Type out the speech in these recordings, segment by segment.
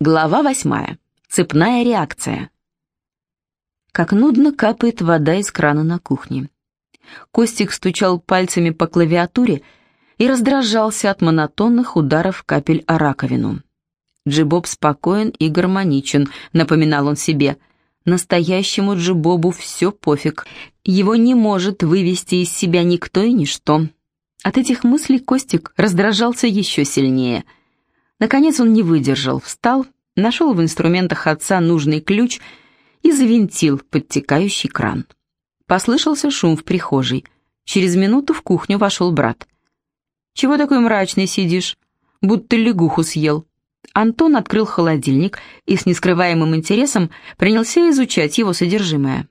Глава восьмая. Цепная реакция. Как нудно капает вода из крана на кухне. Костик стучал пальцами по клавиатуре и раздражался от монотонных ударов капель о раковину. Джибоб спокоен и гармоничен, напоминал он себе. Настоящему Джибобу все пофиг. Его не может вывести из себя никто и ничто. От этих мыслей Костик раздражался еще сильнее. Наконец он не выдержал, встал, нашел в инструментах отца нужный ключ и завинтил подтекающий кран. Послышался шум в прихожей. Через минуту в кухню вошел брат. «Чего такой мрачный сидишь? Будто лягуху съел». Антон открыл холодильник и с нескрываемым интересом принялся изучать его содержимое.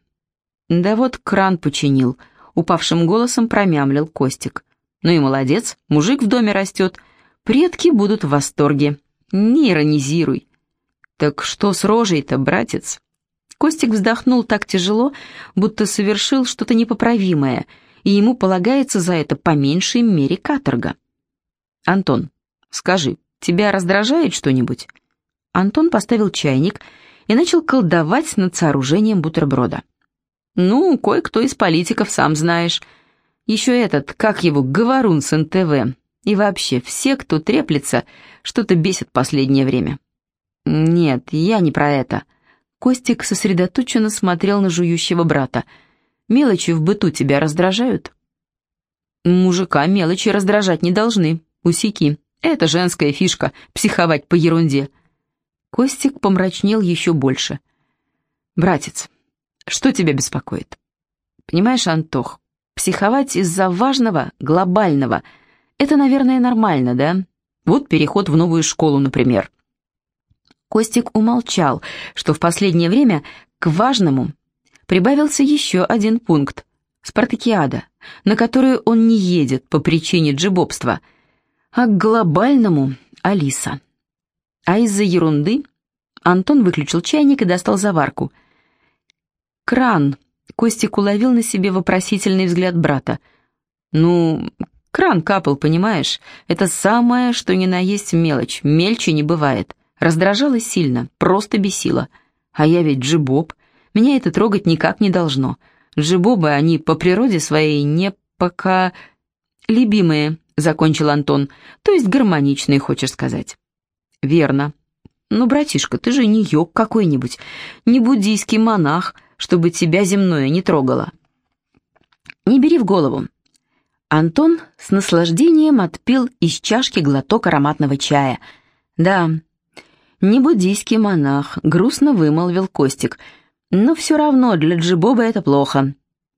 «Да вот кран починил», — упавшим голосом промямлил Костик. «Ну и молодец, мужик в доме растет. Предки будут в восторге. Не иронизируй». «Так что с рожей-то, братец?» Костик вздохнул так тяжело, будто совершил что-то непоправимое, и ему полагается за это по меньшей мере каторга. «Антон, скажи, тебя раздражает что-нибудь?» Антон поставил чайник и начал колдовать над сооружением бутерброда. «Ну, кое-кто из политиков, сам знаешь. Еще этот, как его, говорун с НТВ. И вообще, все, кто треплется, что-то бесит последнее время». «Нет, я не про это». Костик сосредоточенно смотрел на жующего брата. «Мелочи в быту тебя раздражают?» «Мужика мелочи раздражать не должны. Усеки. Это женская фишка — психовать по ерунде». Костик помрачнел еще больше. «Братец, что тебя беспокоит?» «Понимаешь, Антох, психовать из-за важного, глобального — это, наверное, нормально, да? Вот переход в новую школу, например». Костик умолчал, что в последнее время к важному прибавился еще один пункт – спартакиада, на которую он не едет по причине джебобства, а к глобальному – Алиса. А из-за ерунды Антон выключил чайник и достал заварку. «Кран», — Костик уловил на себе вопросительный взгляд брата. «Ну, кран капал, понимаешь? Это самое, что ни на есть мелочь, мельче не бывает». Раздражала сильно, просто бесила. А я ведь джибоб. Меня это трогать никак не должно. Джибобы, они по природе своей не пока... «Любимые», — закончил Антон, — «то есть гармоничные, хочешь сказать». «Верно. Ну, братишка, ты же не йог какой-нибудь, не буддийский монах, чтобы тебя земное не трогало». «Не бери в голову». Антон с наслаждением отпил из чашки глоток ароматного чая. «Да, «Не буддийский монах», — грустно вымолвил Костик. «Но все равно для Джибоба это плохо».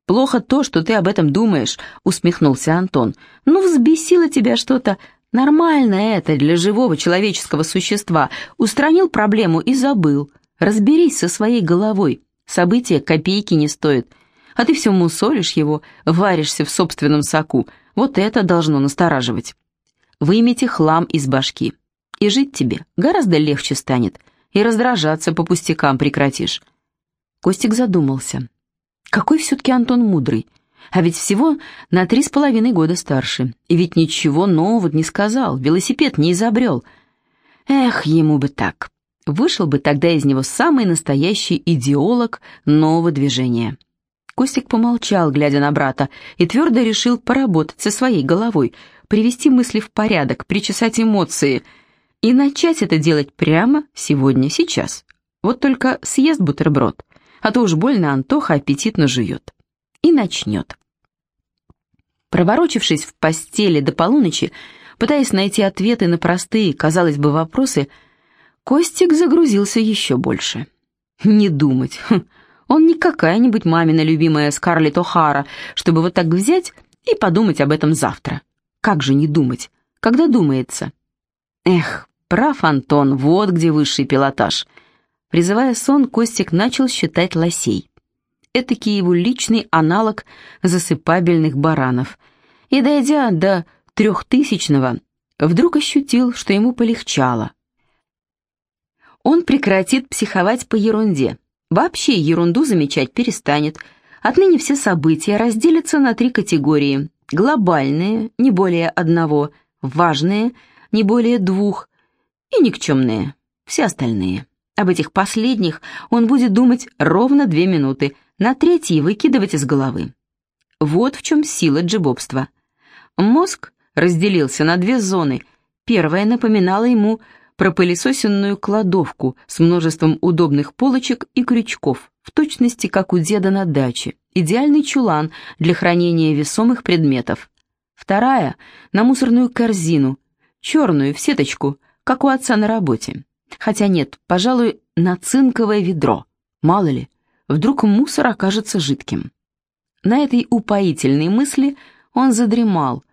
«Плохо то, что ты об этом думаешь», — усмехнулся Антон. «Ну, взбесило тебя что-то. Нормально это для живого человеческого существа. Устранил проблему и забыл. Разберись со своей головой. События копейки не стоят. А ты все мусолишь его, варишься в собственном соку. Вот это должно настораживать. Вымите хлам из башки и жить тебе гораздо легче станет, и раздражаться по пустякам прекратишь». Костик задумался. Какой все-таки Антон мудрый, а ведь всего на три с половиной года старше, и ведь ничего нового не сказал, велосипед не изобрел. Эх, ему бы так. Вышел бы тогда из него самый настоящий идеолог нового движения. Костик помолчал, глядя на брата, и твердо решил поработать со своей головой, привести мысли в порядок, причесать эмоции — и начать это делать прямо сегодня, сейчас. Вот только съест бутерброд, а то уж больно Антоха аппетитно жует. И начнет. Проворочившись в постели до полуночи, пытаясь найти ответы на простые, казалось бы, вопросы, Костик загрузился еще больше. Не думать. Он не какая-нибудь мамина любимая Скарлетт О'Хара, чтобы вот так взять и подумать об этом завтра. Как же не думать, когда думается? Эх, Прав Антон, вот где высший пилотаж. Призывая сон, Костик начал считать лосей. Этакий его личный аналог засыпабельных баранов. И, дойдя до трехтысячного, вдруг ощутил, что ему полегчало. Он прекратит психовать по ерунде. Вообще ерунду замечать перестанет. Отныне все события разделятся на три категории. Глобальные, не более одного, важные, не более двух, и никчемные, все остальные. Об этих последних он будет думать ровно две минуты, на третьи выкидывать из головы. Вот в чем сила джебобства. Мозг разделился на две зоны. Первая напоминала ему пропылесосенную кладовку с множеством удобных полочек и крючков, в точности как у деда на даче, идеальный чулан для хранения весомых предметов. Вторая — на мусорную корзину, черную, в сеточку, как у отца на работе. Хотя нет, пожалуй, на цинковое ведро. Мало ли, вдруг мусор окажется жидким. На этой упоительной мысли он задремал,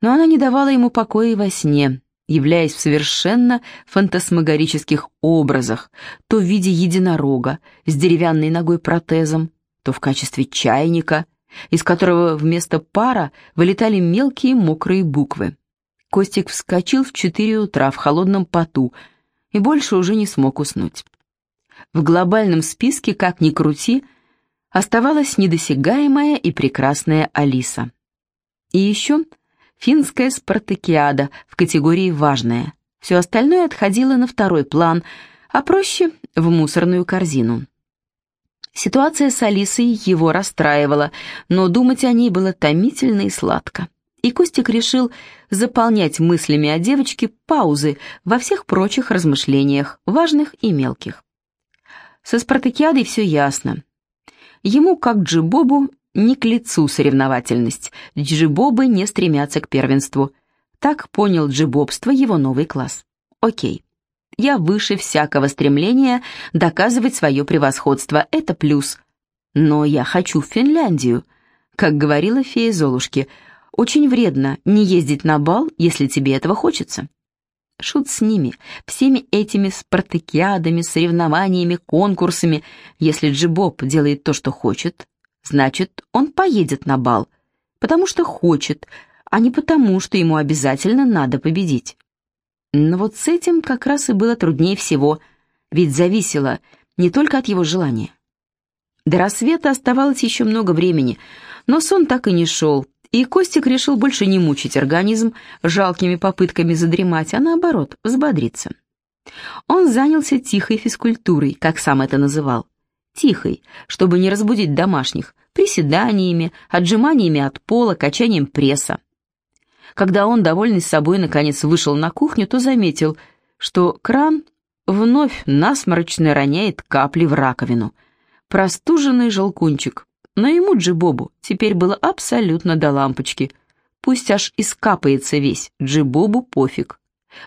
но она не давала ему покоя и во сне, являясь в совершенно фантасмагорических образах, то в виде единорога с деревянной ногой протезом, то в качестве чайника, из которого вместо пара вылетали мелкие мокрые буквы. Костик вскочил в четыре утра в холодном поту и больше уже не смог уснуть. В глобальном списке, как ни крути, оставалась недосягаемая и прекрасная Алиса. И еще финская спартакиада в категории «важная». Все остальное отходило на второй план, а проще — в мусорную корзину. Ситуация с Алисой его расстраивала, но думать о ней было томительно и сладко. И Костик решил заполнять мыслями о девочке паузы во всех прочих размышлениях, важных и мелких. Со спартакиадой все ясно. Ему, как Джибобу, не к лицу соревновательность. Джибобы не стремятся к первенству. Так понял джибобство его новый класс. Окей. Я выше всякого стремления доказывать свое превосходство. Это плюс. Но я хочу в Финляндию. Как говорила фея Золушки, очень вредно не ездить на бал, если тебе этого хочется. Шут с ними, всеми этими спартакиадами, соревнованиями, конкурсами. Если Джибоб делает то, что хочет, значит, он поедет на бал, потому что хочет, а не потому, что ему обязательно надо победить. Но вот с этим как раз и было труднее всего, ведь зависело не только от его желания. До рассвета оставалось еще много времени, но сон так и не шел, и Костик решил больше не мучить организм жалкими попытками задремать, а наоборот, взбодриться. Он занялся тихой физкультурой, как сам это называл тихой, чтобы не разбудить домашних, приседаниями, отжиманиями от пола, качанием пресса. Когда он, довольный собой, наконец вышел на кухню, то заметил, что кран вновь насморочно роняет капли в раковину. Простуженный желкунчик. Но ему, Джибобу, теперь было абсолютно до лампочки. Пусть аж искапается весь, Джибобу пофиг.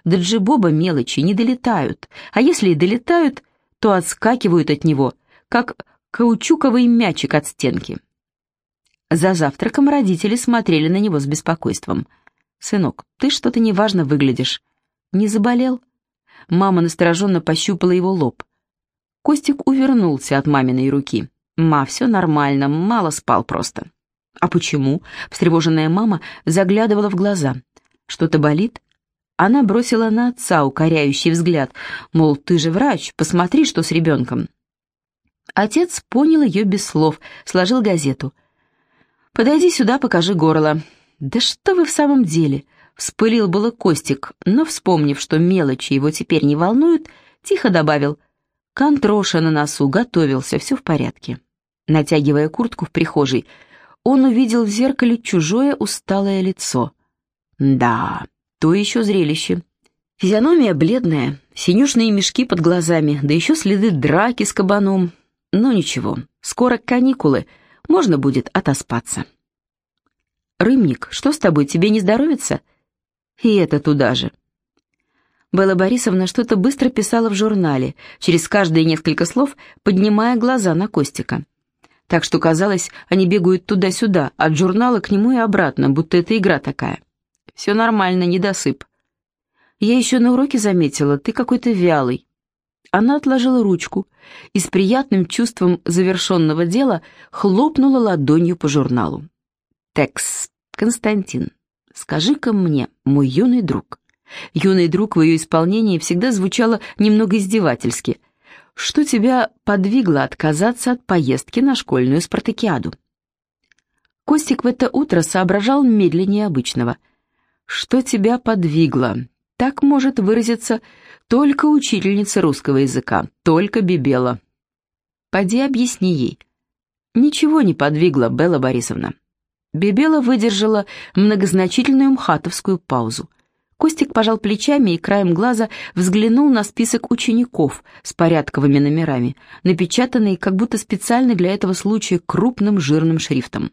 До Джибоба мелочи не долетают, а если и долетают, то отскакивают от него – как каучуковый мячик от стенки. За завтраком родители смотрели на него с беспокойством. «Сынок, ты что-то неважно выглядишь. Не заболел?» Мама настороженно пощупала его лоб. Костик увернулся от маминой руки. «Ма, все нормально, мало спал просто». «А почему?» — встревоженная мама заглядывала в глаза. «Что-то болит?» Она бросила на отца укоряющий взгляд, мол, ты же врач, посмотри, что с ребенком. Отец понял ее без слов, сложил газету. «Подойди сюда, покажи горло». «Да что вы в самом деле?» Вспылил было Костик, но, вспомнив, что мелочи его теперь не волнуют, тихо добавил. Контроша на носу, готовился, все в порядке. Натягивая куртку в прихожей, он увидел в зеркале чужое усталое лицо. Да, то еще зрелище. Физиономия бледная, синюшные мешки под глазами, да еще следы драки с кабаном. Ну ничего, скоро каникулы, можно будет отоспаться. «Рымник, что с тобой, тебе не здоровится?» «И это туда же». Белла Борисовна что-то быстро писала в журнале, через каждые несколько слов поднимая глаза на Костика. Так что казалось, они бегают туда-сюда, от журнала к нему и обратно, будто это игра такая. «Все нормально, недосып». «Я еще на уроке заметила, ты какой-то вялый. Она отложила ручку и с приятным чувством завершенного дела хлопнула ладонью по журналу. «Текс, Константин, скажи-ка мне, мой юный друг». Юный друг в ее исполнении всегда звучало немного издевательски. «Что тебя подвигло отказаться от поездки на школьную спартакиаду?» Костик в это утро соображал медленнее обычного. «Что тебя подвигло?» Так может выразиться только учительница русского языка, только Бибела. Поди объясни ей. Ничего не подвигла Белла Борисовна. Бибела выдержала многозначительную мхатовскую паузу. Костик пожал плечами и краем глаза взглянул на список учеников с порядковыми номерами, напечатанный как будто специально для этого случая крупным жирным шрифтом.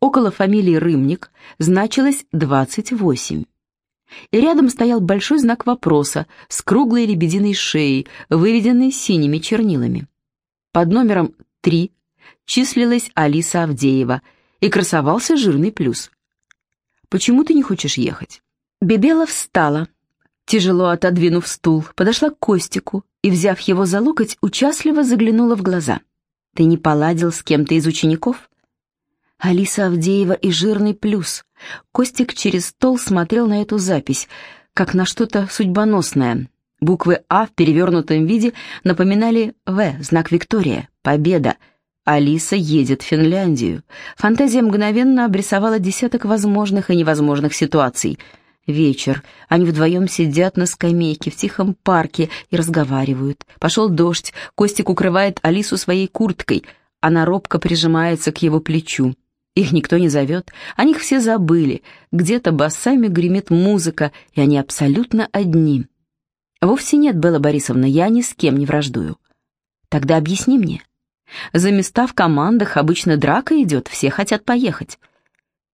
Около фамилии Рымник значилось 28. И рядом стоял большой знак вопроса с круглой лебединой шеей, выведенной синими чернилами. Под номером 3 числилась Алиса Авдеева и красовался жирный плюс. «Почему ты не хочешь ехать?» Бебела встала, тяжело отодвинув стул, подошла к Костику и, взяв его за локоть, участливо заглянула в глаза. «Ты не поладил с кем-то из учеников?» Алиса Авдеева и жирный плюс. Костик через стол смотрел на эту запись, как на что-то судьбоносное. Буквы «А» в перевернутом виде напоминали «В», знак Виктория, победа. Алиса едет в Финляндию. Фантазия мгновенно обрисовала десяток возможных и невозможных ситуаций. Вечер. Они вдвоем сидят на скамейке в тихом парке и разговаривают. Пошел дождь. Костик укрывает Алису своей курткой. Она робко прижимается к его плечу. Их никто не зовет, о них все забыли, где-то басами гремит музыка, и они абсолютно одни. Вовсе нет, Белла Борисовна, я ни с кем не враждую. Тогда объясни мне. За места в командах обычно драка идет, все хотят поехать.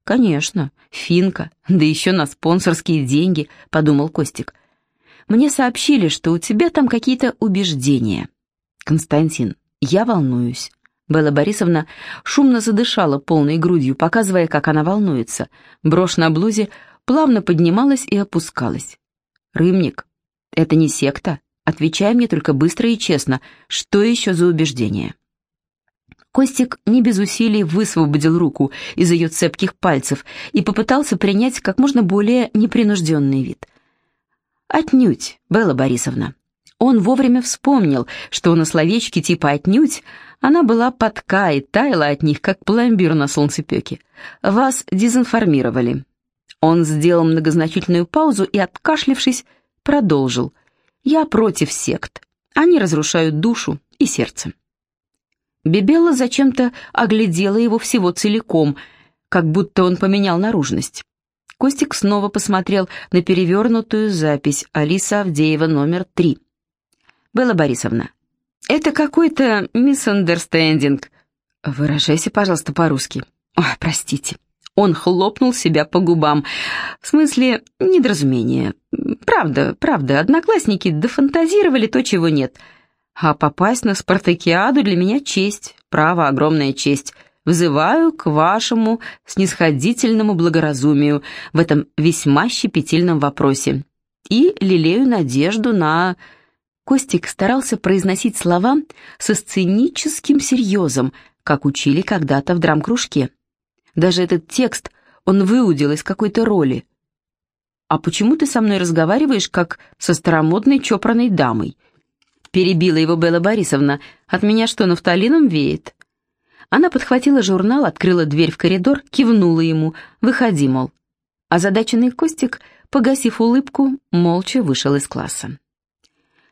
Конечно, финка, да еще на спонсорские деньги, подумал Костик. Мне сообщили, что у тебя там какие-то убеждения. Константин, я волнуюсь. Белла Борисовна шумно задышала полной грудью, показывая, как она волнуется. Брошь на блузе плавно поднималась и опускалась. «Рымник, это не секта. Отвечай мне только быстро и честно, что еще за убеждение?» Костик не без усилий высвободил руку из ее цепких пальцев и попытался принять как можно более непринужденный вид. «Отнюдь, Белла Борисовна». Он вовремя вспомнил, что на словечке типа «отнюдь» Она была подка и таяла от них, как пломбир на солнцепеке. Вас дезинформировали. Он сделал многозначительную паузу и, откашлившись, продолжил. «Я против сект. Они разрушают душу и сердце». Бибелла зачем-то оглядела его всего целиком, как будто он поменял наружность. Костик снова посмотрел на перевернутую запись Алиса Авдеева номер три. «Белла Борисовна, это какой-то миссандерстендинг. Выражайся, пожалуйста, по-русски. Ой, простите. Он хлопнул себя по губам. В смысле, недоразумение. Правда, правда, одноклассники дофантазировали то, чего нет. А попасть на спартакиаду для меня честь, право, огромная честь. Взываю к вашему снисходительному благоразумию в этом весьма щепетильном вопросе. И лелею надежду на Костик старался произносить слова со сценическим серьезом, как учили когда-то в драм-кружке. Даже этот текст он выудил из какой-то роли. «А почему ты со мной разговариваешь, как со старомодной чопорной дамой?» Перебила его Белла Борисовна. «От меня что, нафталином веет?» Она подхватила журнал, открыла дверь в коридор, кивнула ему. «Выходи, мол». Озадаченный Костик, погасив улыбку, молча вышел из класса.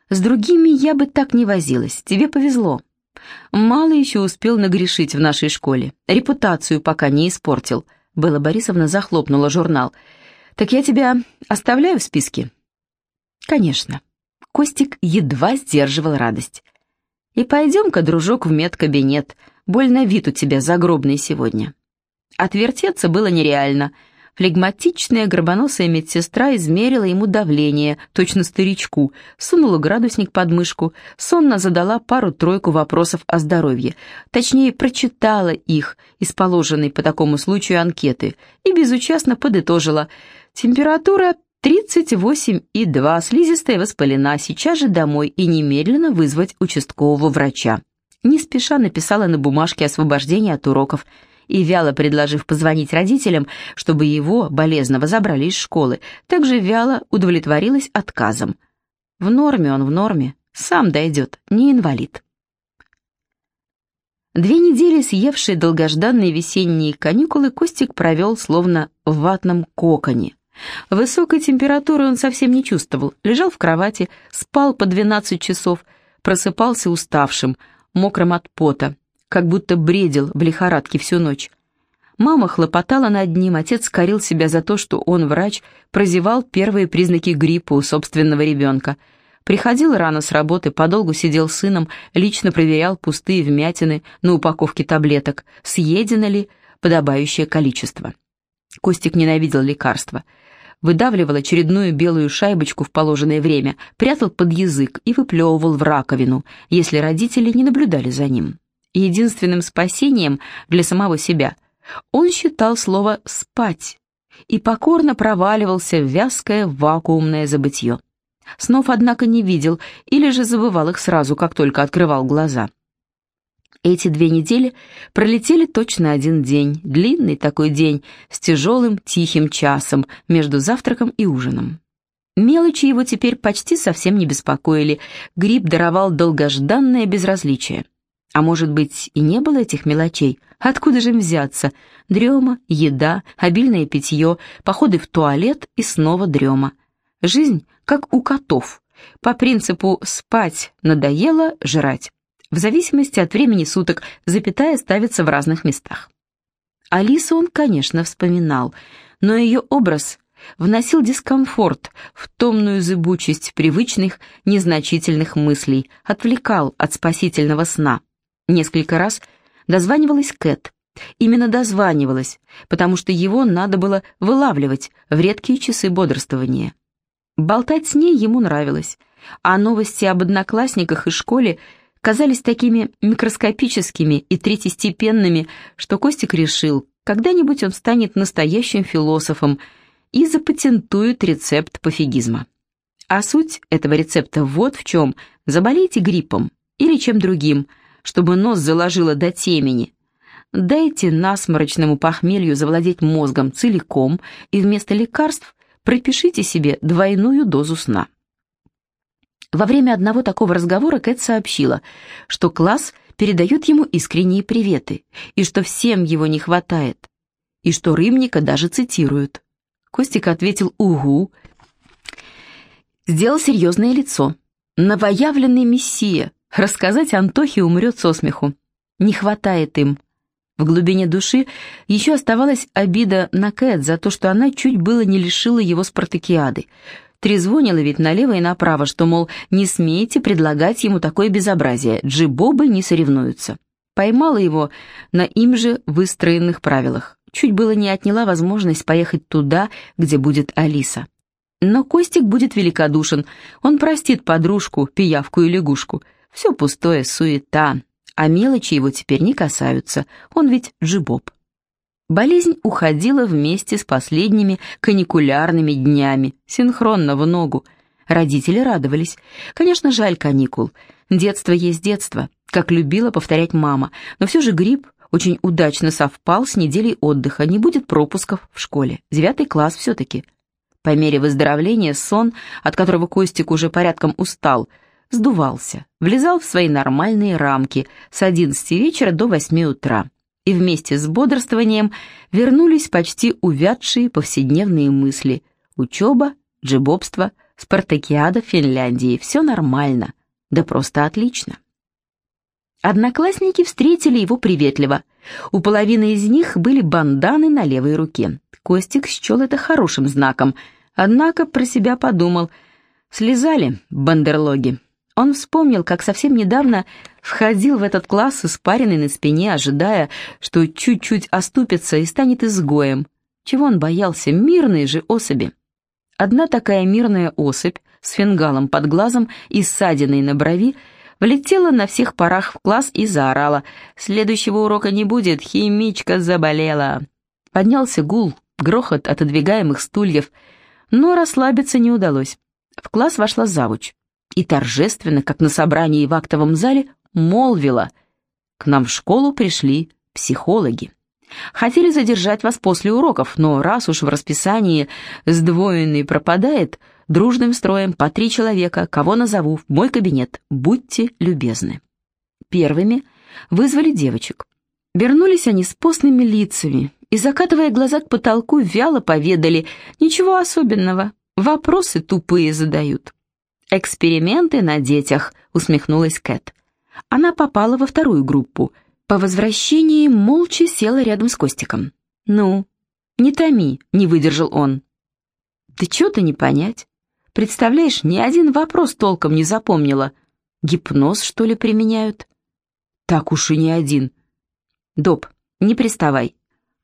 С другими я бы так не возилась, тебе повезло. Мало еще успел нагрешить в нашей школе, репутацию пока не испортил. Белла Борисовна захлопнула журнал. Так я тебя оставляю в списке? Конечно. Костик едва сдерживал радость. И пойдем-ка, дружок, в медкабинет. Больно вид у тебя загробный сегодня. Отвертеться было нереально — Флегматичная горбоносая медсестра измерила ему давление, точно старичку, сунула градусник под мышку, сонно задала пару-тройку вопросов о здоровье, точнее, прочитала их из положенной по такому случаю анкеты и безучастно подытожила. Температура 38,2, слизистая воспалена, сейчас же домой и немедленно вызвать участкового врача. Не спеша написала на бумажке освобождение от уроков – и, вяло предложив позвонить родителям, чтобы его, болезного, забрали из школы, также вяло удовлетворилась отказом. В норме он в норме, сам дойдет, не инвалид. Две недели съевшие долгожданные весенние каникулы Костик провел словно в ватном коконе, Высокой температуры он совсем не чувствовал, лежал в кровати, спал по 12 часов, просыпался уставшим, мокрым от пота, как будто бредил в лихорадке всю ночь. Мама хлопотала над ним, отец корил себя за то, что он, врач, прозевал первые признаки гриппа у собственного ребенка. Приходил рано с работы, подолгу сидел с сыном, лично проверял пустые вмятины на упаковке таблеток, съедено ли подобающее количество. Костик ненавидел лекарства. Выдавливал очередную белую шайбочку в положенное время, прятал под язык и выплевывал в раковину, если родители не наблюдали за ним. Единственным спасением для самого себя он считал слово «спать» и покорно проваливался в вязкое вакуумное забытье. Снов, однако, не видел или же забывал их сразу, как только открывал глаза. Эти две недели пролетели точно один день, длинный такой день, с тяжелым тихим часом между завтраком и ужином. Мелочи его теперь почти совсем не беспокоили, гриб даровал долгожданное безразличие. А может быть, и не было этих мелочей? Откуда же им взяться? Дрема, еда, обильное питье, походы в туалет и снова дрема. Жизнь, как у котов, по принципу «спать надоело, жрать». В зависимости от времени суток запятая ставится в разных местах. Алису он, конечно, вспоминал, но ее образ вносил дискомфорт в томную зыбучесть привычных, незначительных мыслей, отвлекал от спасительного сна. Несколько раз дозванивалась Кэт. Именно дозванивалась, потому что его надо было вылавливать в редкие часы бодрствования. Болтать с ней ему нравилось, а новости об одноклассниках и школе казались такими микроскопическими и третьестепенными, что Костик решил, когда-нибудь он станет настоящим философом и запатентует рецепт пофигизма. А суть этого рецепта вот в чем. Заболейте гриппом или чем другим, чтобы нос заложило до темени. Дайте насморочному похмелью завладеть мозгом целиком и вместо лекарств пропишите себе двойную дозу сна. Во время одного такого разговора Кэт сообщила, что класс передает ему искренние приветы, и что всем его не хватает, и что Рымника даже цитируют. Костик ответил «Угу», сделал серьезное лицо. «Новоявленный мессия, рассказать Антохе умрет со смеху. Не хватает им». В глубине души еще оставалась обида на Кэт за то, что она чуть было не лишила его спартакиады, Трезвонила ведь налево и направо, что, мол, не смейте предлагать ему такое безобразие, джибобы не соревнуются. Поймала его на им же выстроенных правилах. Чуть было не отняла возможность поехать туда, где будет Алиса. Но Костик будет великодушен, он простит подружку, пиявку и лягушку. Все пустое, суета, а мелочи его теперь не касаются, он ведь джибоб. Болезнь уходила вместе с последними каникулярными днями, синхронно в ногу. Родители радовались. Конечно, жаль каникул. Детство есть детство, как любила повторять мама. Но все же грипп очень удачно совпал с неделей отдыха, не будет пропусков в школе. Девятый класс все-таки. По мере выздоровления сон, от которого Костик уже порядком устал, сдувался, влезал в свои нормальные рамки с 11 вечера до 8 утра и вместе с бодрствованием вернулись почти увядшие повседневные мысли. Учеба, джебобство, спартакиада в Финляндии. Все нормально, да просто отлично. Одноклассники встретили его приветливо. У половины из них были банданы на левой руке. Костик счел это хорошим знаком, однако про себя подумал. Слезали бандерлоги. Он вспомнил, как совсем недавно входил в этот класс испаренный на спине, ожидая, что чуть-чуть оступится и станет изгоем. Чего он боялся? Мирные же особи. Одна такая мирная особь с фингалом под глазом и ссадиной на брови влетела на всех парах в класс и заорала. «Следующего урока не будет, химичка заболела!» Поднялся гул, грохот отодвигаемых стульев, но расслабиться не удалось. В класс вошла завуч и торжественно, как на собрании в актовом зале, молвила «К нам в школу пришли психологи. Хотели задержать вас после уроков, но раз уж в расписании сдвоенный пропадает, дружным строем по три человека, кого назову, в мой кабинет, будьте любезны». Первыми вызвали девочек. Вернулись они с постными лицами и, закатывая глаза к потолку, вяло поведали. Ничего особенного, вопросы тупые задают. «Эксперименты на детях», — усмехнулась Кэт. Она попала во вторую группу. По возвращении молча села рядом с Костиком. «Ну, не томи», — не выдержал он. «Да чего-то не понять. Представляешь, ни один вопрос толком не запомнила. Гипноз, что ли, применяют?» «Так уж и не один». «Доб, не приставай.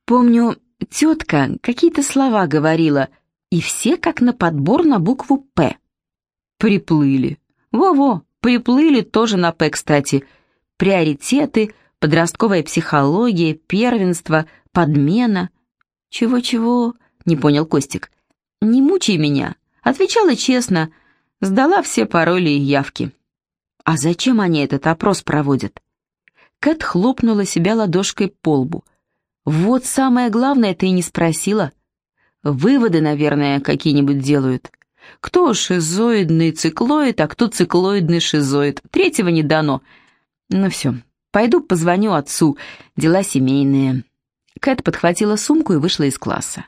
Помню, тетка какие-то слова говорила, и все как на подбор на букву «П». Приплыли. Во-во, приплыли тоже на «П», кстати. Приоритеты, подростковая психология, первенство, подмена. Чего-чего, не понял Костик. Не мучай меня. Отвечала честно, сдала все пароли и явки. А зачем они этот опрос проводят? Кэт хлопнула себя ладошкой по лбу. Вот самое главное ты и не спросила. Выводы, наверное, какие-нибудь делают. Кто шизоидный циклоид, а кто циклоидный шизоид. Третьего не дано. Ну все, пойду позвоню отцу. Дела семейные. Кэт подхватила сумку и вышла из класса.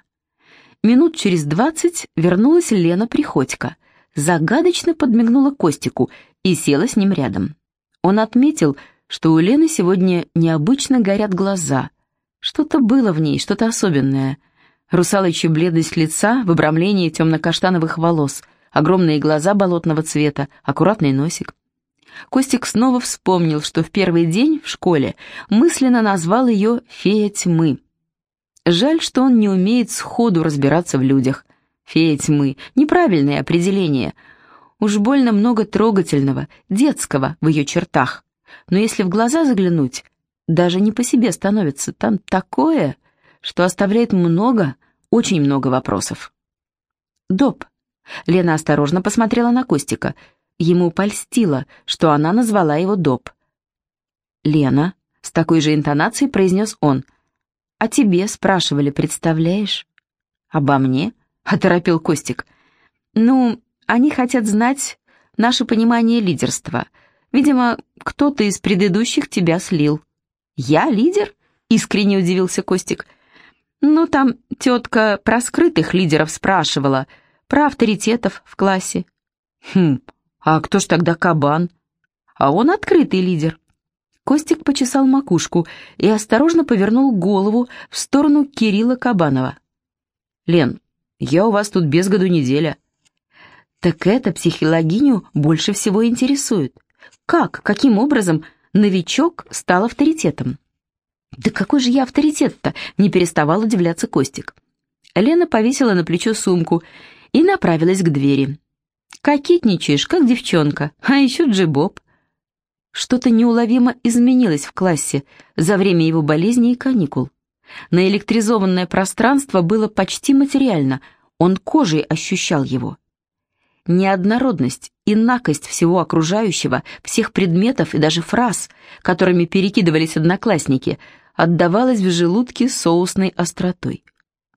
Минут через двадцать вернулась Лена Приходько. Загадочно подмигнула Костику и села с ним рядом. Он отметил, что у Лены сегодня необычно горят глаза. Что-то было в ней, что-то особенное. Русалочья бледность лица в обрамлении темно-каштановых волос, огромные глаза болотного цвета, аккуратный носик. Костик снова вспомнил, что в первый день в школе мысленно назвал ее «фея тьмы». Жаль, что он не умеет сходу разбираться в людях. Фея тьмы — неправильное определение. Уж больно много трогательного, детского в ее чертах. Но если в глаза заглянуть, даже не по себе становится. Там такое, что оставляет много, очень много вопросов. Доп. Лена осторожно посмотрела на Костика. Ему польстило, что она назвала его Доп. «Лена», — с такой же интонацией произнес он. «А тебе спрашивали, представляешь?» «Обо мне?» — оторопил Костик. «Ну, они хотят знать наше понимание лидерства. Видимо, кто-то из предыдущих тебя слил». «Я лидер?» — искренне удивился Костик. «Ну, там тетка про скрытых лидеров спрашивала, про авторитетов в классе». «Хм, а кто ж тогда кабан?» «А он открытый лидер». Костик почесал макушку и осторожно повернул голову в сторону Кирилла Кабанова. «Лен, я у вас тут без году неделя». «Так это психологиню больше всего интересует. Как, каким образом новичок стал авторитетом. «Да какой же я авторитет-то?» — не переставал удивляться Костик. Лена повесила на плечо сумку и направилась к двери. «Кокетничаешь, как девчонка, а еще джибоб». Что-то неуловимо изменилось в классе за время его болезни и каникул. Наэлектризованное пространство было почти материально, он кожей ощущал его. Неоднородность, инакость всего окружающего, всех предметов и даже фраз, которыми перекидывались одноклассники, отдавалась в желудке соусной остротой.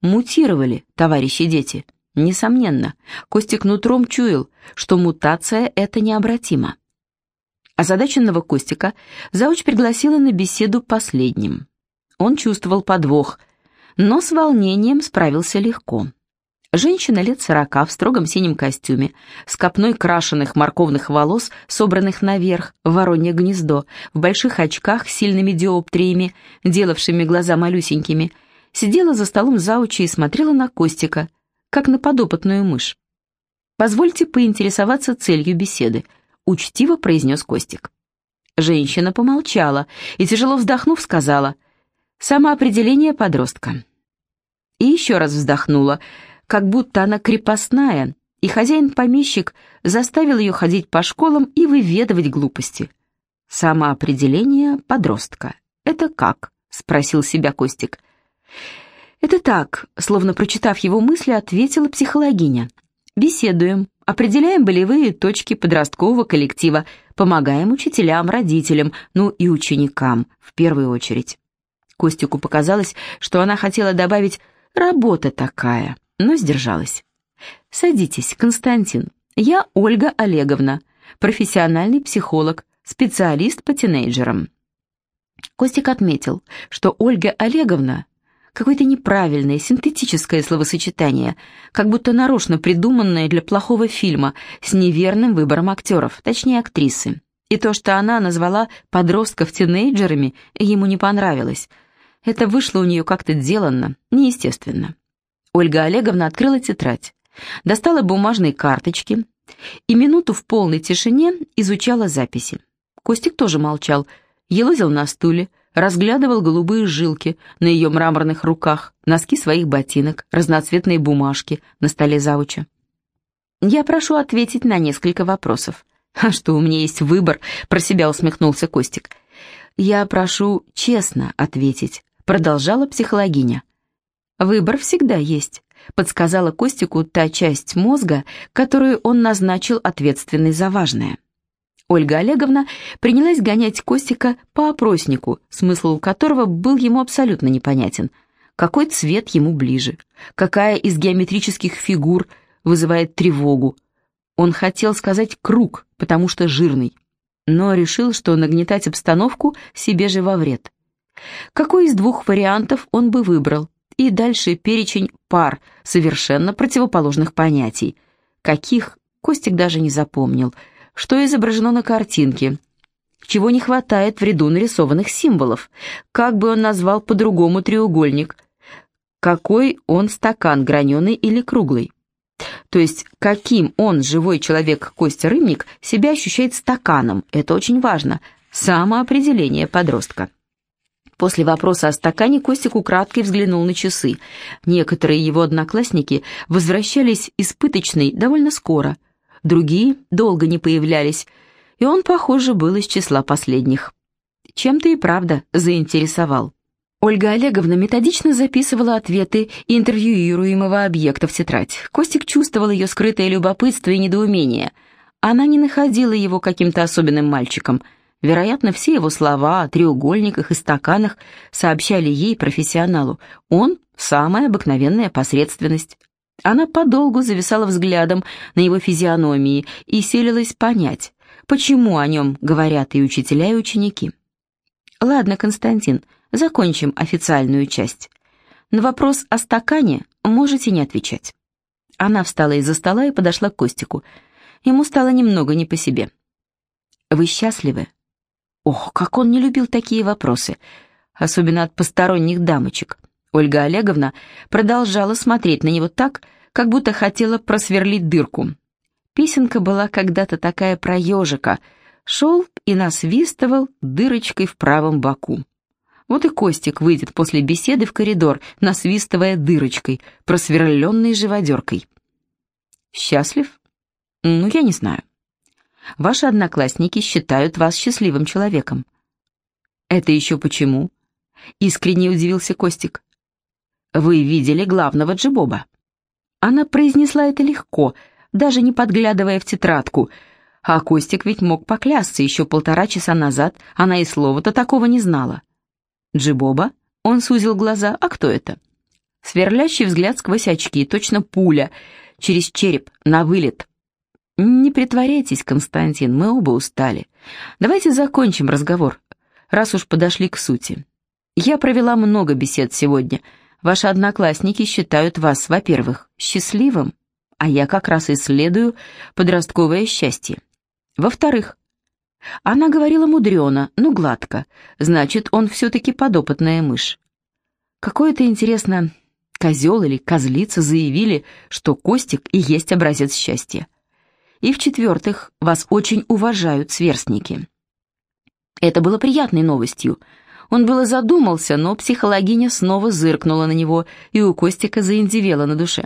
Мутировали, товарищи дети. Несомненно, Костик нутром чуял, что мутация — это необратимо. Озадаченного Костика зауч пригласила на беседу последним. Он чувствовал подвох, но с волнением справился легко. Женщина лет сорока в строгом синем костюме, с копной крашеных морковных волос, собранных наверх, в воронье гнездо, в больших очках с сильными диоптриями, делавшими глаза малюсенькими, сидела за столом заучи и смотрела на Костика, как на подопытную мышь. «Позвольте поинтересоваться целью беседы», — учтиво произнес Костик. Женщина помолчала и, тяжело вздохнув, сказала «Самоопределение подростка». И еще раз вздохнула — как будто она крепостная, и хозяин-помещик заставил ее ходить по школам и выведывать глупости. Самоопределение подростка. «Это как?» — спросил себя Костик. «Это так», — словно прочитав его мысли, ответила психологиня. «Беседуем, определяем болевые точки подросткового коллектива, помогаем учителям, родителям, ну и ученикам в первую очередь». Костику показалось, что она хотела добавить «работа такая» но сдержалась. «Садитесь, Константин. Я Ольга Олеговна, профессиональный психолог, специалист по тинейджерам». Костик отметил, что Ольга Олеговна Какое-то неправильное, синтетическое словосочетание, как будто нарочно придуманное для плохого фильма с неверным выбором актеров, точнее актрисы. И то, что она назвала подростков тинейджерами, ему не понравилось. Это вышло у нее как-то деланно, неестественно. Ольга Олеговна открыла тетрадь, достала бумажные карточки и минуту в полной тишине изучала записи. Костик тоже молчал, елозил на стуле, разглядывал голубые жилки на ее мраморных руках, носки своих ботинок, разноцветные бумажки на столе завуча. «Я прошу ответить на несколько вопросов». «А что, у меня есть выбор?» — про себя усмехнулся Костик. «Я прошу честно ответить», — продолжала психологиня. «Выбор всегда есть», — подсказала Костику та часть мозга, которую он назначил ответственной за важное. Ольга Олеговна принялась гонять Костика по опроснику, смысл которого был ему абсолютно непонятен. Какой цвет ему ближе? Какая из геометрических фигур вызывает тревогу? Он хотел сказать «круг», потому что жирный, но решил, что нагнетать обстановку себе же во вред. Какой из двух вариантов он бы выбрал? И дальше перечень пар совершенно противоположных понятий. Каких, Костик даже не запомнил – что изображено на картинке, чего не хватает в ряду нарисованных символов, как бы он назвал по-другому треугольник, какой он стакан, граненый или круглый. То есть, каким он, живой человек Костя Рымник, себя ощущает стаканом, это очень важно, самоопределение подростка. После вопроса о стакане Костик украдкой взглянул на часы. Некоторые его одноклассники возвращались из пыточной довольно скоро – другие долго не появлялись, и он, похоже, был из числа последних. Чем-то и правда заинтересовал. Ольга Олеговна методично записывала ответы интервьюируемого объекта в тетрадь. Костик чувствовал ее скрытое любопытство и недоумение. Она не находила его каким-то особенным мальчиком. Вероятно, все его слова о треугольниках и стаканах сообщали ей, профессионалу. Он — самая обыкновенная посредственность. Она подолгу зависала взглядом на его физиономии и селилась понять, почему о нем говорят и учителя, и ученики. «Ладно, Константин, закончим официальную часть. На вопрос о стакане можете не отвечать». Она встала из-за стола и подошла к Костику. Ему стало немного не по себе. «Вы счастливы?» Ох, как он не любил такие вопросы, особенно от посторонних дамочек. Ольга Олеговна продолжала смотреть на него так, как будто хотела просверлить дырку. Песенка была когда-то такая про ежика. Шел и насвистывал дырочкой в правом боку. Вот и Костик выйдет после беседы в коридор, насвистывая дырочкой, просверленной живодеркой. Счастлив? Ну, я не знаю. Ваши одноклассники считают вас счастливым человеком. Это еще почему? Искренне удивился Костик. Вы видели главного Джибоба?» Она произнесла это легко, даже не подглядывая в тетрадку, а Костик ведь мог поклясться, еще полтора часа назад она и слова-то такого не знала. «Джибоба?» — он сузил глаза. «А кто это?» Сверлящий взгляд сквозь очки, точно пуля, через череп, на вылет. «Не притворяйтесь, Константин, мы оба устали. Давайте закончим разговор, раз уж подошли к сути. Я провела много бесед сегодня, Ваши одноклассники считают вас, во-первых, счастливым, а я как раз исследую подростковое счастье. Во-вторых, она говорила мудрено, но гладко, значит, он все-таки подопытная мышь. Какое-то, интересно, козел или козлица заявили, что Костик и есть образец счастья. И в-четвертых, вас очень уважают сверстники. Это было приятной новостью, он было задумался, но психологиня снова зыркнула на него, и у Костика заиндивела на душе.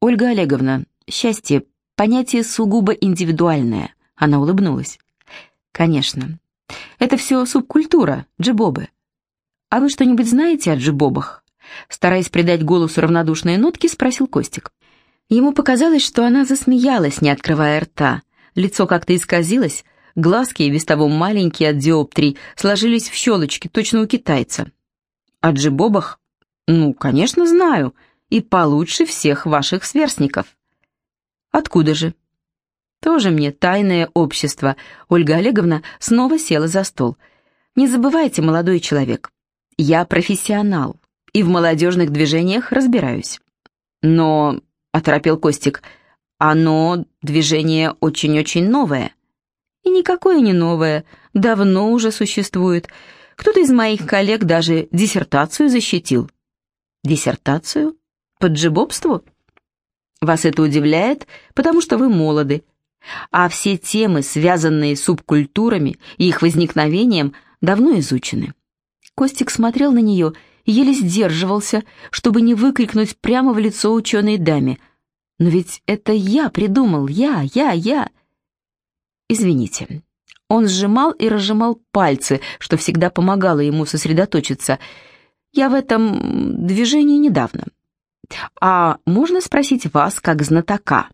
«Ольга Олеговна, счастье — понятие сугубо индивидуальное», — она улыбнулась. «Конечно. Это все субкультура, джибобы. А вы что-нибудь знаете о джибобах?» Стараясь придать голосу равнодушные нотки, спросил Костик. Ему показалось, что она засмеялась, не открывая рта. Лицо как-то исказилось, Глазки, и без того маленькие от диоптрий, сложились в щелочки, точно у китайца. О джибобах? Ну, конечно, знаю. И получше всех ваших сверстников. Откуда же? Тоже мне тайное общество. Ольга Олеговна снова села за стол. Не забывайте, молодой человек, я профессионал, и в молодежных движениях разбираюсь. Но, — оторопел Костик, — оно, движение очень-очень новое. И никакое не новое, давно уже существует. Кто-то из моих коллег даже диссертацию защитил. Диссертацию? По джебобству? Вас это удивляет, потому что вы молоды. А все темы, связанные с субкультурами и их возникновением, давно изучены. Костик смотрел на нее и еле сдерживался, чтобы не выкрикнуть прямо в лицо ученой даме. «Но ведь это я придумал, я, я, я!» «Извините». Он сжимал и разжимал пальцы, что всегда помогало ему сосредоточиться. «Я в этом движении недавно. А можно спросить вас, как знатока?»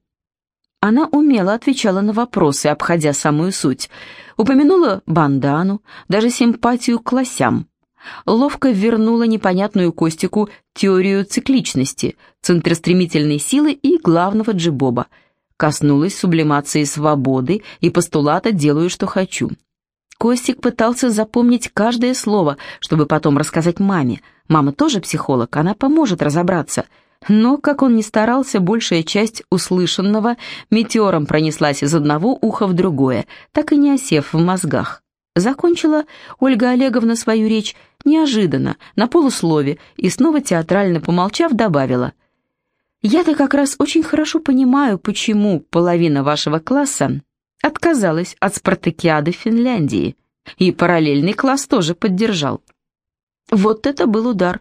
Она умело отвечала на вопросы, обходя самую суть. Упомянула бандану, даже симпатию к лосям. Ловко вернула непонятную Костику теорию цикличности, центростремительной силы и главного джибоба. Коснулась сублимации свободы и постулата «делаю, что хочу». Костик пытался запомнить каждое слово, чтобы потом рассказать маме. Мама тоже психолог, она поможет разобраться – но, как он ни старался, большая часть услышанного метеором пронеслась из одного уха в другое, так и не осев в мозгах. Закончила Ольга Олеговна свою речь неожиданно, на полуслове, и снова театрально помолчав, добавила. «Я-то как раз очень хорошо понимаю, почему половина вашего класса отказалась от спартакиады Финляндии, и параллельный класс тоже поддержал». Вот это был удар.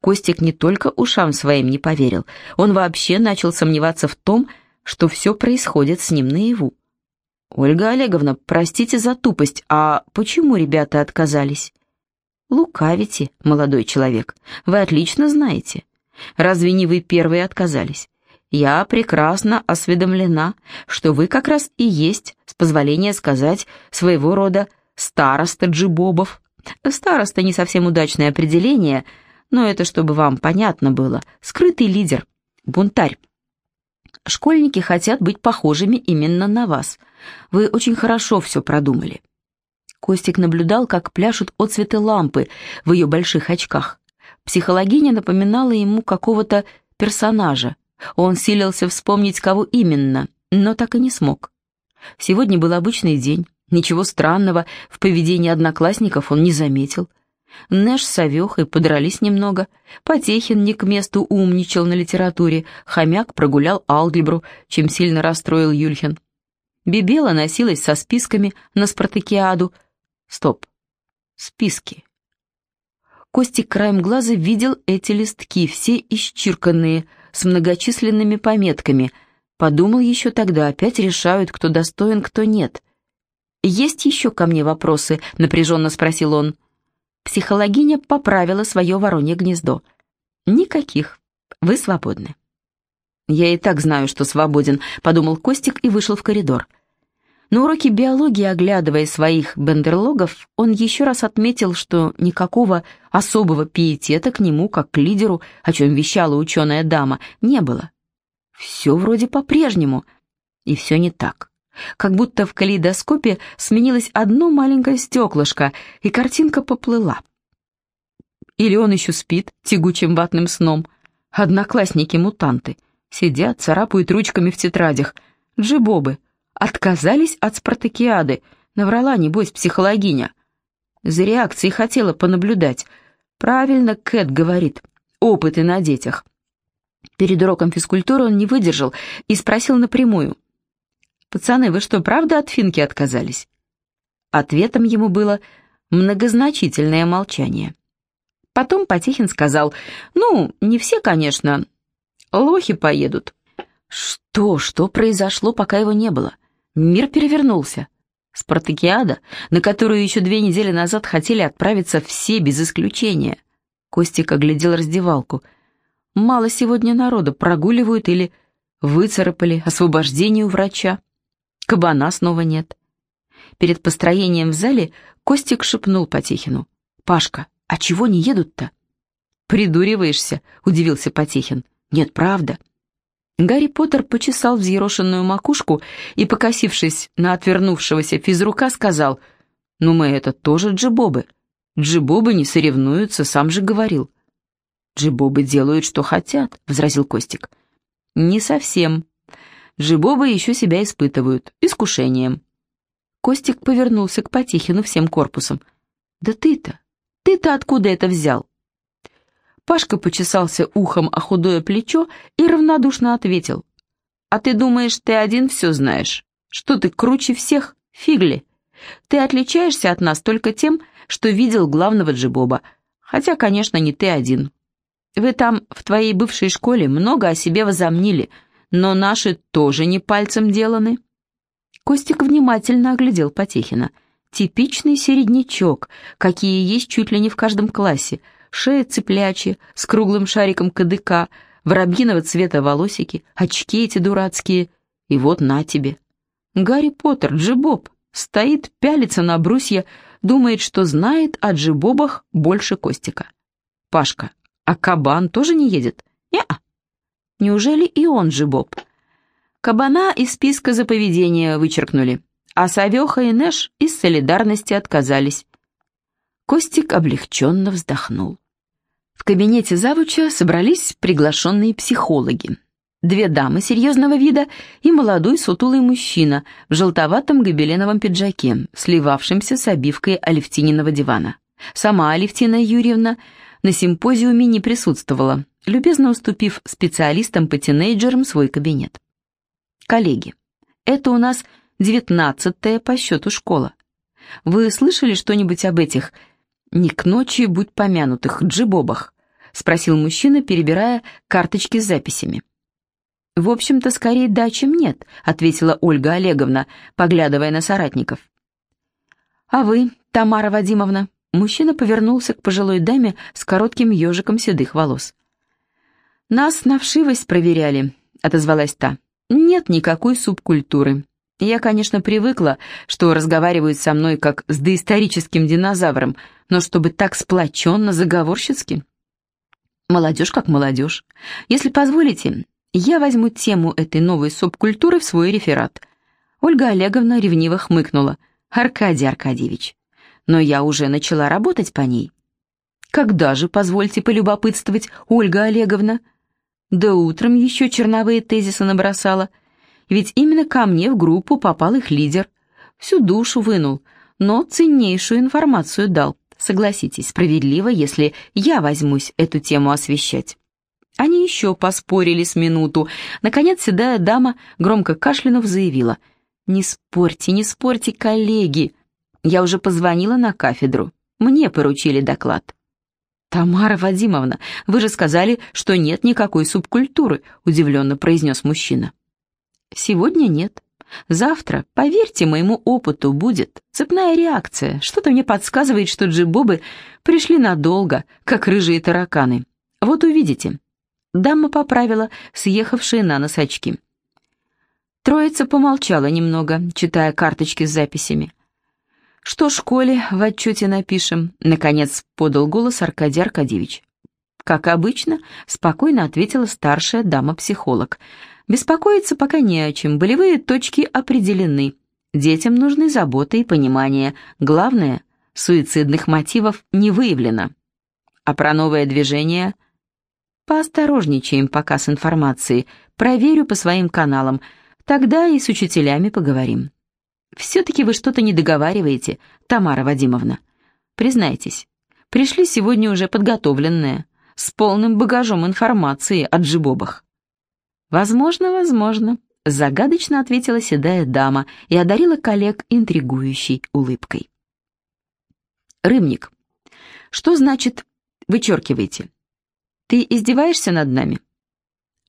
Костик не только ушам своим не поверил, он вообще начал сомневаться в том, что все происходит с ним наяву. «Ольга Олеговна, простите за тупость, а почему ребята отказались?» «Лукавите, молодой человек, вы отлично знаете. Разве не вы первые отказались? Я прекрасно осведомлена, что вы как раз и есть, с позволения сказать, своего рода староста джибобов. Староста не совсем удачное определение — но это чтобы вам понятно было. Скрытый лидер, бунтарь. Школьники хотят быть похожими именно на вас. Вы очень хорошо все продумали». Костик наблюдал, как пляшут отцветы лампы в ее больших очках. Психологиня напоминала ему какого-то персонажа. Он силился вспомнить, кого именно, но так и не смог. Сегодня был обычный день. Ничего странного в поведении одноклассников он не заметил. Нэш с Овехой подрались немного, Потехин не к месту умничал на литературе, Хомяк прогулял алгебру, чем сильно расстроил Юльхин. Бибела носилась со списками на спартакиаду. Стоп. Списки. Костик краем глаза видел эти листки, все исчирканные, с многочисленными пометками. Подумал еще тогда, опять решают, кто достоин, кто нет. «Есть еще ко мне вопросы?» — напряженно спросил он. Психологиня поправила свое воронье гнездо. «Никаких. Вы свободны». «Я и так знаю, что свободен», — подумал Костик и вышел в коридор. На уроке биологии, оглядывая своих бендерлогов, он еще раз отметил, что никакого особого пиетета к нему, как к лидеру, о чем вещала ученая дама, не было. Все вроде по-прежнему, и все не так. Как будто в калейдоскопе сменилось одно маленькое стеклышко, и картинка поплыла. Или он еще спит тягучим ватным сном. Одноклассники-мутанты. Сидят, царапают ручками в тетрадях. Джибобы. Отказались от спартакиады. Наврала, небось, психологиня. За реакцией хотела понаблюдать. Правильно Кэт говорит. Опыты на детях. Перед уроком физкультуры он не выдержал и спросил напрямую. «Пацаны, вы что, правда от финки отказались?» Ответом ему было многозначительное молчание. Потом Потехин сказал, «Ну, не все, конечно. Лохи поедут». Что, что произошло, пока его не было? Мир перевернулся. Спартакиада, на которую еще две недели назад хотели отправиться все без исключения. Костик оглядел раздевалку. Мало сегодня народа, прогуливают или выцарапали освобождению врача. Кабана снова нет. Перед построением в зале Костик шепнул Потехину. «Пашка, а чего не едут-то?» «Придуриваешься», — удивился Потехин. «Нет, правда». Гарри Поттер почесал взъерошенную макушку и, покосившись на отвернувшегося физрука, сказал, «Ну мы это тоже джибобы. Джибобы не соревнуются, сам же говорил». «Джибобы делают, что хотят», — возразил Костик. «Не совсем. Джибобы еще себя испытывают, искушением». Костик повернулся к Потихину всем корпусом. «Да ты-то, ты-то откуда это взял?» Пашка почесался ухом о худое плечо и равнодушно ответил. «А ты думаешь, ты один все знаешь? Что ты круче всех? Фигли. Ты отличаешься от нас только тем, что видел главного Джибоба. Хотя, конечно, не ты один. Вы там, в твоей бывшей школе, много о себе возомнили, но наши тоже не пальцем деланы». Костик внимательно оглядел Потехина. Типичный середнячок, какие есть чуть ли не в каждом классе – шея цыплячья, с круглым шариком кадыка, воробьиного цвета волосики, очки эти дурацкие. И вот на тебе. Гарри Поттер, Джибоб, стоит, пялится на брусья, думает, что знает о Джибобах больше Костика. Пашка, а кабан тоже не едет? Неа. Неужели и он Джибоб? Кабана из списка за поведение вычеркнули, а Савеха и Нэш из солидарности отказались. Костик облегченно вздохнул. В кабинете завуча собрались приглашенные психологи. Две дамы серьезного вида и молодой сутулый мужчина в желтоватом гобеленовом пиджаке, сливавшемся с обивкой Алевтининого дивана. Сама Алевтина Юрьевна на симпозиуме не присутствовала, любезно уступив специалистам по тинейджерам свой кабинет. Коллеги, это у нас девятнадцатая по счету школа. Вы слышали что-нибудь об этих «Не к ночи будь помянутых, джибобах», — спросил мужчина, перебирая карточки с записями. «В общем-то, скорее да, чем нет», — ответила Ольга Олеговна, поглядывая на соратников. «А вы, Тамара Вадимовна?» Мужчина повернулся к пожилой даме с коротким ежиком седых волос. «Нас на вшивость проверяли», — отозвалась та. «Нет никакой субкультуры. Я, конечно, привыкла, что разговаривают со мной как с доисторическим динозавром, но чтобы так сплоченно, заговорщицки. Молодежь как молодежь. Если позволите, я возьму тему этой новой субкультуры в свой реферат. Ольга Олеговна ревниво хмыкнула. Аркадий Аркадьевич. Но я уже начала работать по ней. Когда же, позвольте полюбопытствовать, Ольга Олеговна? Да утром еще черновые тезисы набросала — ведь именно ко мне в группу попал их лидер. Всю душу вынул, но ценнейшую информацию дал. Согласитесь, справедливо, если я возьмусь эту тему освещать. Они еще поспорили с минуту. Наконец седая дама, громко кашлянув, заявила. «Не спорьте, не спорьте, коллеги. Я уже позвонила на кафедру. Мне поручили доклад». «Тамара Вадимовна, вы же сказали, что нет никакой субкультуры», — удивленно произнес мужчина. Сегодня нет. Завтра, поверьте моему опыту, будет цепная реакция. Что-то мне подсказывает, что джибобы пришли надолго, как рыжие тараканы. Вот увидите. Дама поправила съехавшие на нос очки. Троица помолчала немного, читая карточки с записями. «Что школе в отчете напишем?» — наконец подал голос Аркадий Аркадьевич. «Как обычно», — спокойно ответила старшая дама-психолог — Беспокоиться пока не о чем, болевые точки определены. Детям нужны забота и понимание. Главное, суицидных мотивов не выявлено. А про новое движение... Поосторожничаем пока с информацией, проверю по своим каналам, тогда и с учителями поговорим. Все-таки вы что-то не договариваете, Тамара Вадимовна. Признайтесь, пришли сегодня уже подготовленные, с полным багажом информации о джибобах. «Возможно, возможно», — загадочно ответила седая дама и одарила коллег интригующей улыбкой. «Рымник, что значит «вычеркивайте»? Ты издеваешься над нами?»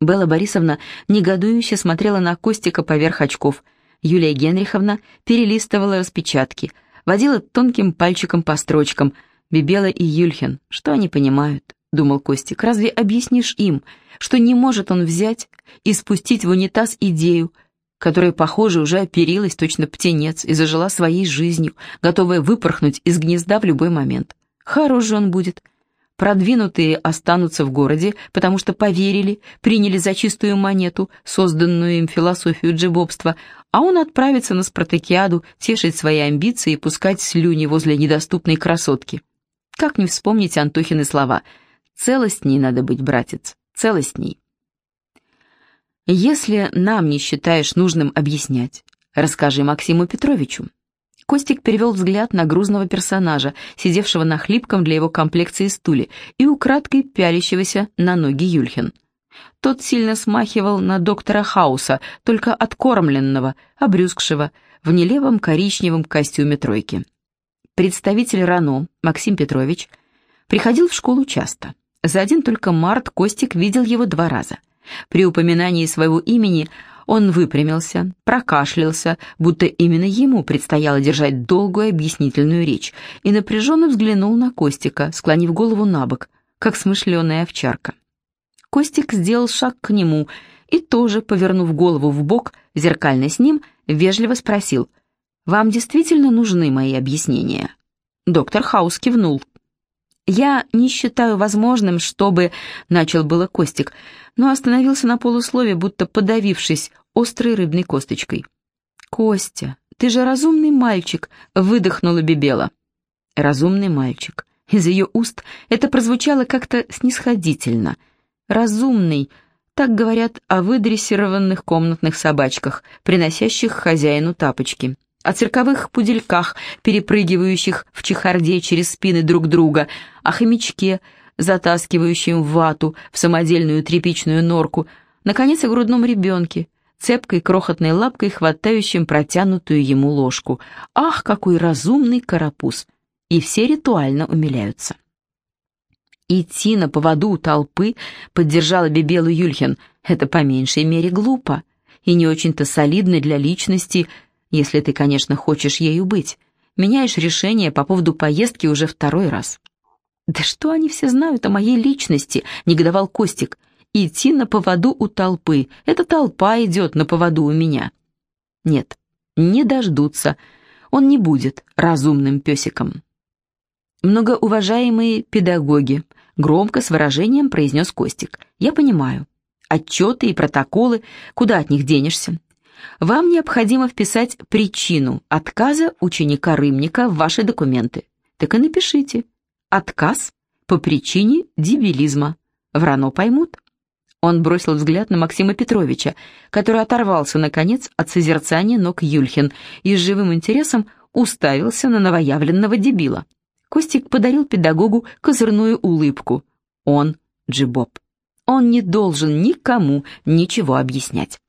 Белла Борисовна негодующе смотрела на Костика поверх очков. Юлия Генриховна перелистывала распечатки, водила тонким пальчиком по строчкам. Бибела и Юльхин, что они понимают? — думал Костик, — разве объяснишь им, что не может он взять и спустить в унитаз идею, которая, похоже, уже оперилась точно птенец и зажила своей жизнью, готовая выпорхнуть из гнезда в любой момент. Хорош же он будет. Продвинутые останутся в городе, потому что поверили, приняли за чистую монету, созданную им философию джебобства, а он отправится на спартакиаду, тешить свои амбиции и пускать слюни возле недоступной красотки. Как не вспомнить Антохины слова — Целостней надо быть, братец, целостней. Если нам не считаешь нужным объяснять, расскажи Максиму Петровичу. Костик перевел взгляд на грузного персонажа, сидевшего на хлипком для его комплекции стуле и украдкой пялящегося на ноги Юльхин. Тот сильно смахивал на доктора Хауса, только откормленного, обрюзгшего, в нелевом коричневом костюме тройки. Представитель РАНО, Максим Петрович, приходил в школу часто. За один только март Костик видел его два раза. При упоминании своего имени он выпрямился, прокашлялся, будто именно ему предстояло держать долгую объяснительную речь, и напряженно взглянул на Костика, склонив голову на бок, как смышленая овчарка. Костик сделал шаг к нему и тоже, повернув голову в бок, зеркально с ним, вежливо спросил, «Вам действительно нужны мои объяснения?» Доктор Хаус кивнул. «Я не считаю возможным, чтобы...» — начал было Костик, но остановился на полуслове, будто подавившись острой рыбной косточкой. «Костя, ты же разумный мальчик!» — выдохнула Бибела. «Разумный мальчик». Из ее уст это прозвучало как-то снисходительно. «Разумный», так говорят о выдрессированных комнатных собачках, приносящих хозяину тапочки о цирковых пудельках, перепрыгивающих в чехарде через спины друг друга, о хомячке, затаскивающем вату в самодельную тряпичную норку, наконец, о грудном ребенке, цепкой крохотной лапкой, хватающим протянутую ему ложку. Ах, какой разумный карапуз! И все ритуально умиляются. Идти на поводу у толпы, поддержала Бебелу Юльхин, это по меньшей мере глупо и не очень-то солидно для личности, если ты, конечно, хочешь ею быть. Меняешь решение по поводу поездки уже второй раз. «Да что они все знают о моей личности?» — негодовал Костик. «Идти на поводу у толпы. Эта толпа идет на поводу у меня». «Нет, не дождутся. Он не будет разумным песиком». «Многоуважаемые педагоги», — громко с выражением произнес Костик. «Я понимаю. Отчеты и протоколы, куда от них денешься? Вам необходимо вписать причину отказа ученика Рымника в ваши документы. Так и напишите. Отказ по причине дебилизма. Врано поймут. Он бросил взгляд на Максима Петровича, который оторвался, наконец, от созерцания ног Юльхин и с живым интересом уставился на новоявленного дебила. Костик подарил педагогу козырную улыбку. Он Джибоб. Он не должен никому ничего объяснять.